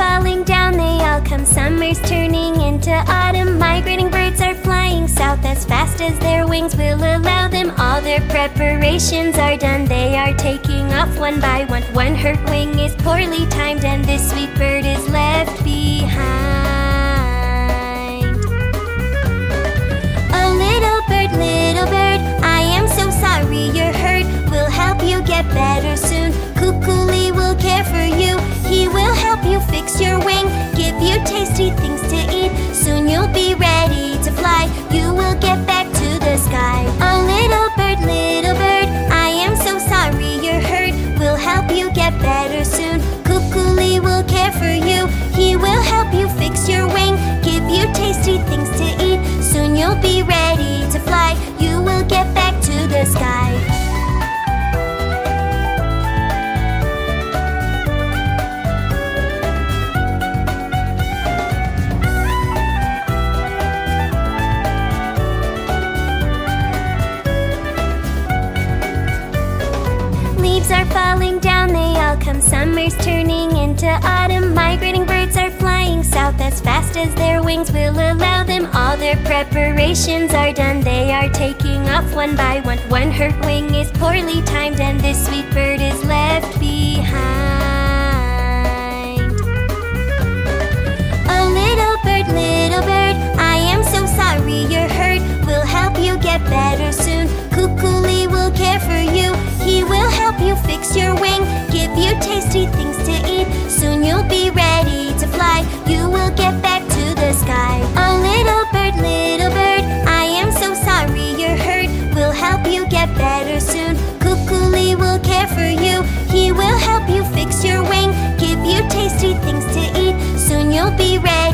falling down, they all come. Summer's turning into autumn. Migrating birds are flying south as fast as their wings will allow them. All their preparations are done. They are taking off one by one. One hurt wing is poorly timed, and this sweet bird is left be ready to fly. You will get back to the sky. Leaves are falling down, they all come. Summer's turning into autumn. Migrating birds are flying south as fast as their wings will allow them. All their preparations are done, they are taking off one by one. One hurt wing is poorly timed, and this sweet be ready.